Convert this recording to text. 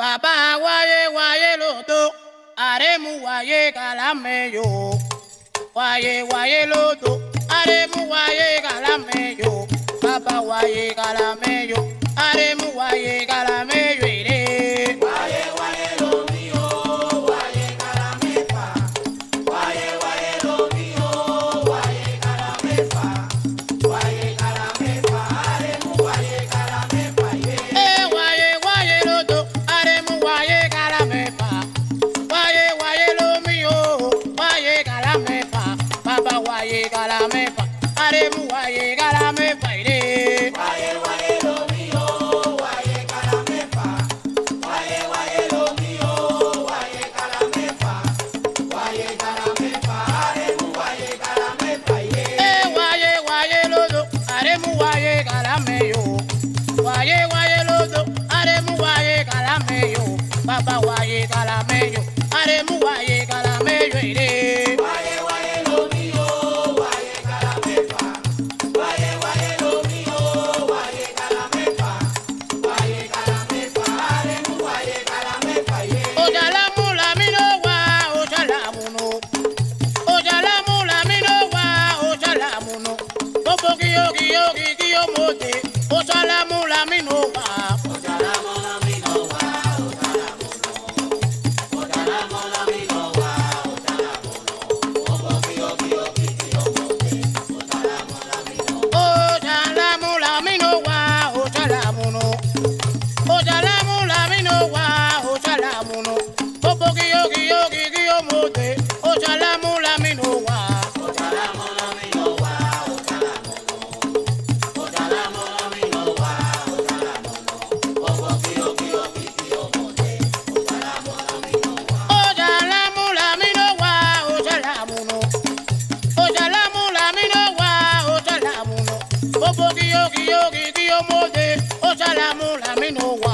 bàbá wáyé wáyé lóòótọ́ àrẹ́mú wáyé kàlámẹ́yò wáyé wáyé lóòótọ́ àrẹ́mú wáyé kàlámẹ́yò bàbá wáyé kàlámẹ́yò àrẹ́mú wáyé kàlámẹ́yò. bàbá wa yé kàlámẹ́yò àrèmú wa yé. ọmọdé ó sálámù làmínú wọ.